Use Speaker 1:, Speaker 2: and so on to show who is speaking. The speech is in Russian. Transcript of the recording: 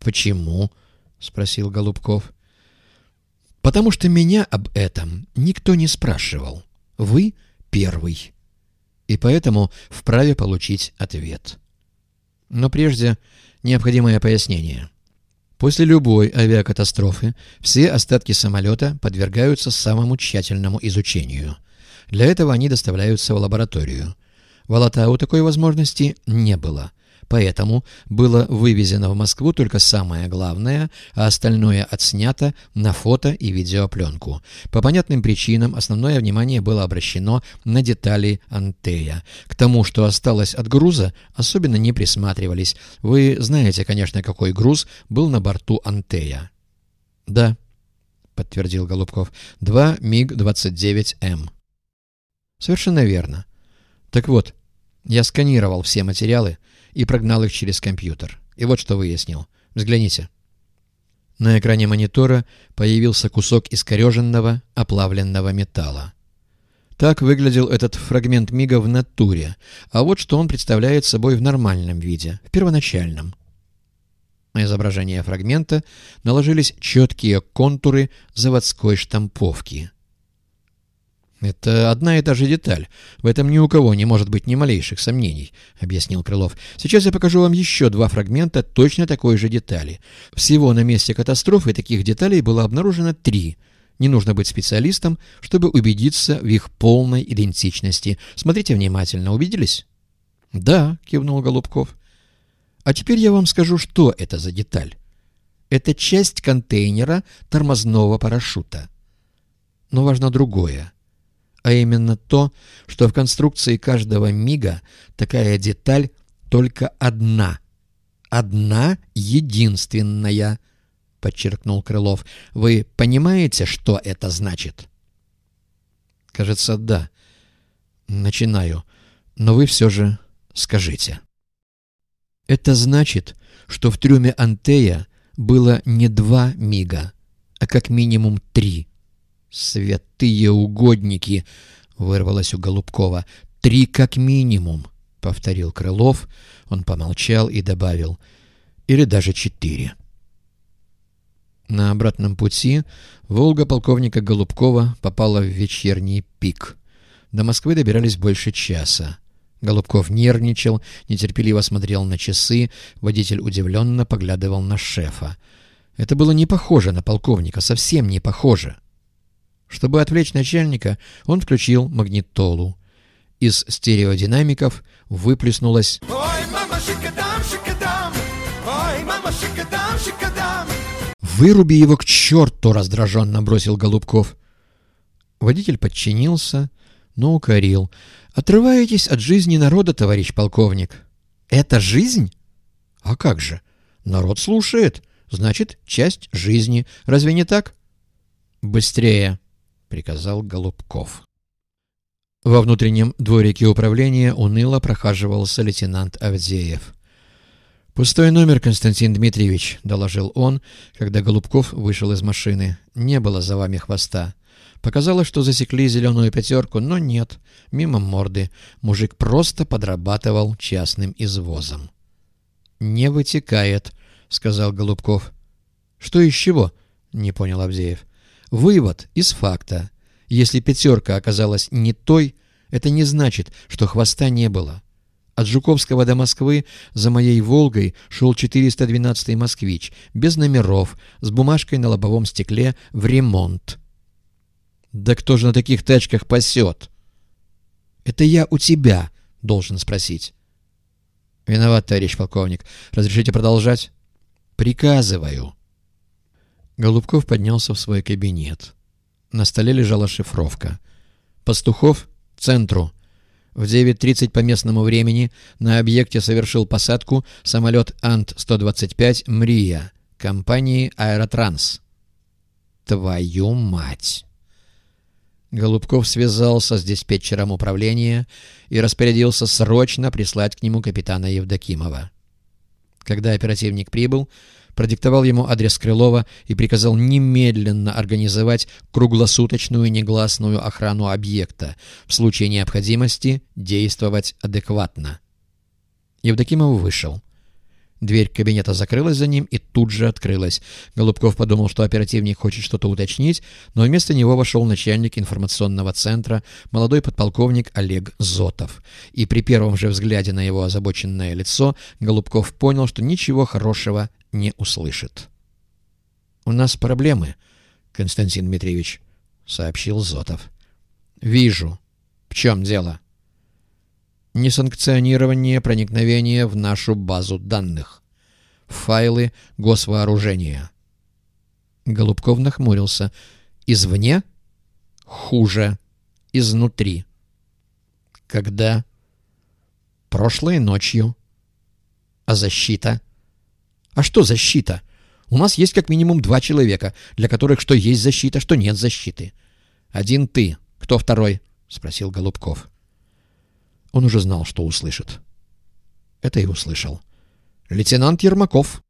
Speaker 1: «Почему?» — спросил Голубков. «Потому что меня об этом никто не спрашивал. Вы первый. И поэтому вправе получить ответ. Но прежде необходимое пояснение». После любой авиакатастрофы все остатки самолета подвергаются самому тщательному изучению. Для этого они доставляются в лабораторию. В Алатау такой возможности не было. Поэтому было вывезено в Москву только самое главное, а остальное отснято на фото и видеопленку. По понятным причинам основное внимание было обращено на детали Антея. К тому, что осталось от груза, особенно не присматривались. Вы знаете, конечно, какой груз был на борту Антея. «Да», — подтвердил Голубков, — «два МиГ-29М». «Совершенно верно. Так вот, я сканировал все материалы, и прогнал их через компьютер. И вот что выяснил. Взгляните. На экране монитора появился кусок искореженного, оплавленного металла. Так выглядел этот фрагмент мига в натуре, а вот что он представляет собой в нормальном виде, в первоначальном. На изображение фрагмента наложились четкие контуры заводской штамповки — «Это одна и та же деталь. В этом ни у кого не может быть ни малейших сомнений», — объяснил Крылов. «Сейчас я покажу вам еще два фрагмента точно такой же детали. Всего на месте катастрофы таких деталей было обнаружено три. Не нужно быть специалистом, чтобы убедиться в их полной идентичности. Смотрите внимательно. Убедились?» «Да», — кивнул Голубков. «А теперь я вам скажу, что это за деталь. Это часть контейнера тормозного парашюта. Но важно другое» а именно то, что в конструкции каждого мига такая деталь только одна. Одна единственная, — подчеркнул Крылов. Вы понимаете, что это значит? Кажется, да. Начинаю. Но вы все же скажите. Это значит, что в трюме Антея было не два мига, а как минимум три — «Святые угодники!» — вырвалось у Голубкова. «Три как минимум!» — повторил Крылов. Он помолчал и добавил. «Или даже четыре». На обратном пути «Волга» полковника Голубкова попала в вечерний пик. До Москвы добирались больше часа. Голубков нервничал, нетерпеливо смотрел на часы, водитель удивленно поглядывал на шефа. Это было не похоже на полковника, совсем не похоже. Чтобы отвлечь начальника, он включил магнитолу. Из стереодинамиков выплеснулась «Ой, мама, шикадам, шикадам! Ой, мама, шикадам, шикадам!» «Выруби его к черту!» — раздраженно бросил Голубков. Водитель подчинился, но укорил. «Отрываетесь от жизни народа, товарищ полковник». «Это жизнь?» «А как же? Народ слушает. Значит, часть жизни. Разве не так?» «Быстрее!» Приказал Голубков. Во внутреннем дворике управления уныло прохаживался лейтенант Авдеев. «Пустой номер, Константин Дмитриевич», — доложил он, когда Голубков вышел из машины. «Не было за вами хвоста. Показалось, что засекли зеленую пятерку, но нет. Мимо морды. Мужик просто подрабатывал частным извозом». «Не вытекает», — сказал Голубков. «Что из чего?» — не понял Авдеев. Вывод из факта. Если пятерка оказалась не той, это не значит, что хвоста не было. От Жуковского до Москвы за моей «Волгой» шел 412-й «Москвич», без номеров, с бумажкой на лобовом стекле в ремонт. «Да кто же на таких тачках пасет?» «Это я у тебя должен спросить». «Виноват, товарищ полковник. Разрешите продолжать?» «Приказываю». Голубков поднялся в свой кабинет. На столе лежала шифровка. «Пастухов, центру. В 9.30 по местному времени на объекте совершил посадку самолет Ант-125 «Мрия» компании «Аэротранс». «Твою мать!» Голубков связался с диспетчером управления и распорядился срочно прислать к нему капитана Евдокимова. Когда оперативник прибыл, продиктовал ему адрес Крылова и приказал немедленно организовать круглосуточную негласную охрану объекта, в случае необходимости действовать адекватно. Евдокимов вышел. Дверь кабинета закрылась за ним и тут же открылась. Голубков подумал, что оперативник хочет что-то уточнить, но вместо него вошел начальник информационного центра, молодой подполковник Олег Зотов. И при первом же взгляде на его озабоченное лицо Голубков понял, что ничего хорошего не услышит. «У нас проблемы, Константин Дмитриевич», — сообщил Зотов. «Вижу. В чем дело?» несанкционирование проникновения в нашу базу данных. Файлы госвооружения. Голубков нахмурился. Извне? Хуже. Изнутри. Когда? Прошлой ночью. А защита? А что защита? У нас есть как минимум два человека, для которых что есть защита, что нет защиты. Один ты. Кто второй? — спросил Голубков. Он уже знал, что услышит. Это и услышал. «Лейтенант Ермаков»,